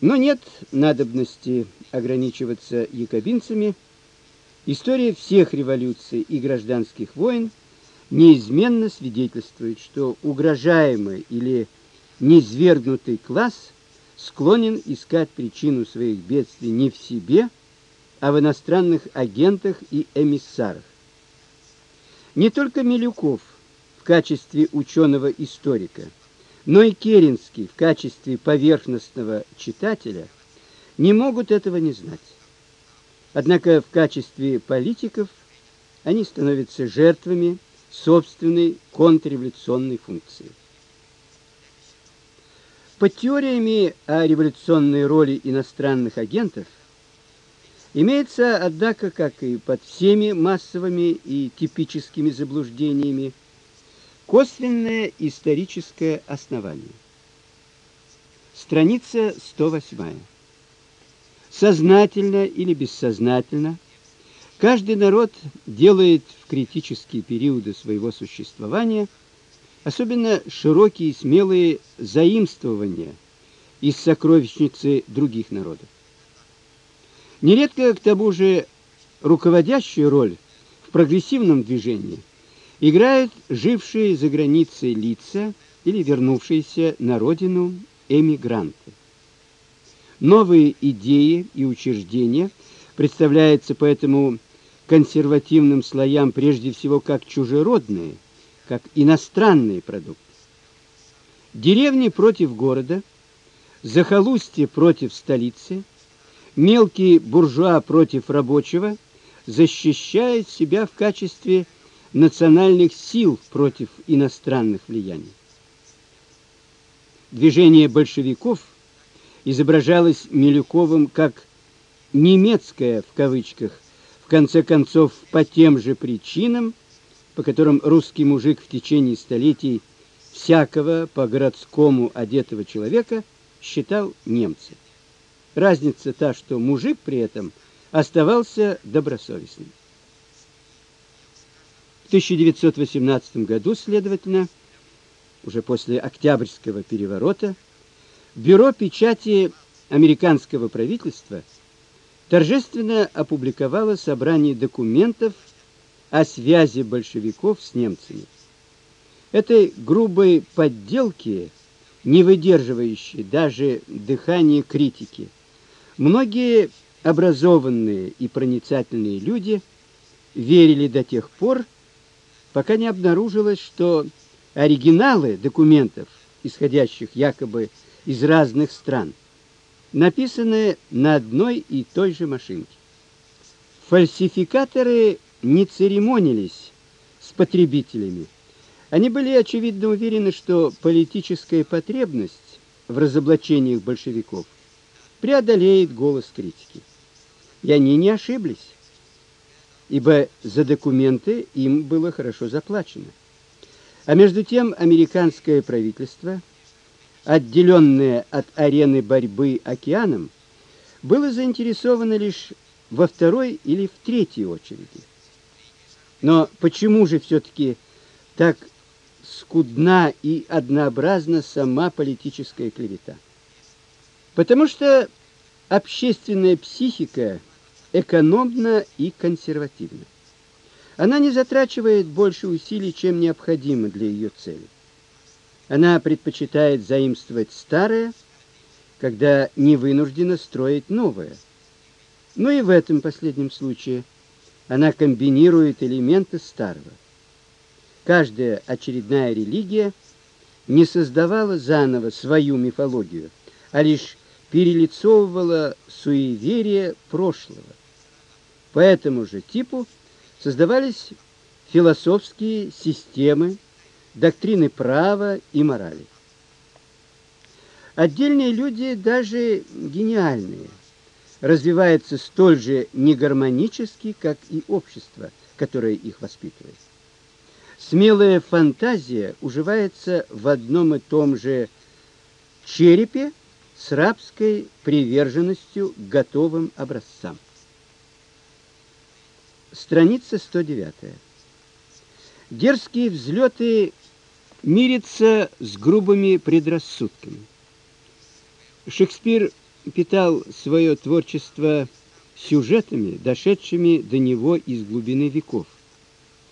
Но нет надобности ограничиваться якобинцами. История всех революций и гражданских войн неизменно свидетельствует, что угрожаемый или низвергнутый класс склонен искать причину своих бедствий не в себе, а в иностранных агентах и эмиссарах. Не только Милюков в качестве ученого-историка, но и Керенский в качестве поверхностного читателя не могут этого не знать. Однако в качестве политиков они становятся жертвами собственной контрреволюционной функции. Под теориями о революционной роли иностранных агентов имеется, однако, как и под всеми массовыми и типическими заблуждениями, Косвенное историческое основание. Страница 108. Сознательно или бессознательно каждый народ делает в критические периоды своего существования особенно широкие и смелые заимствования из сокровищницы других народов. Нередко к тому же руководящую роль в прогрессивном движении играют жившие за границей лица или вернувшиеся на родину эмигранты. Новые идеи и учреждения представляются поэтому консервативным слоям прежде всего как чужеродные, как иностранные продукты. Деревни против города, захолустье против столицы, мелкий буржуа против рабочего защищают себя в качестве национальных сил против иностранных влияний. Движение большевиков изображалось Милюковым как немецкое в кавычках, в конце концов по тем же причинам, по которым русский мужик в течение столетий всякого по-городскому одетого человека считал немцем. Разница та, что мужик при этом оставался добросовестным. В 1918 году, следовательно, уже после Октябрьского переворота, Бюро печати американского правительства торжественно опубликовало собрание документов о связи большевиков с немцами. Этой грубой подделки, не выдерживающей даже дыхания критики, многие образованные и проницательные люди верили до тех пор, пока не обнаружилось, что оригиналы документов, исходящих якобы из разных стран, написаны на одной и той же машинке. Фальсификаторы не церемонились с потребителями. Они были очевидно уверены, что политическая потребность в разоблачениях большевиков преодолеет голос критики. И они не ошиблись ибо за документы им было хорошо заплачено. А между тем американское правительство, отделенное от арены борьбы океаном, было заинтересовано лишь во второй или в третьей очереди. Но почему же все таки так скудна и однообразна сама политическая клевета? Потому что общественная психика экономна и консервативна. Она не затрачивает больше усилий, чем необходимо для ее цели. Она предпочитает заимствовать старое, когда не вынуждена строить новое. Но и в этом последнем случае она комбинирует элементы старого. Каждая очередная религия не создавала заново свою мифологию, а лишь перелицовывала суеверие прошлого. По этому же типу создавались философские системы, доктрины права и морали. Отдельные люди, даже гениальные, развиваются столь же негармонически, как и общество, которое их воспитывает. Смелая фантазия уживается в одном и том же черепе с рабской приверженностью к готовым образцам. Страница 109. Дерзкие взлеты мирятся с грубыми предрассудками. Шекспир питал свое творчество сюжетами, дошедшими до него из глубины веков.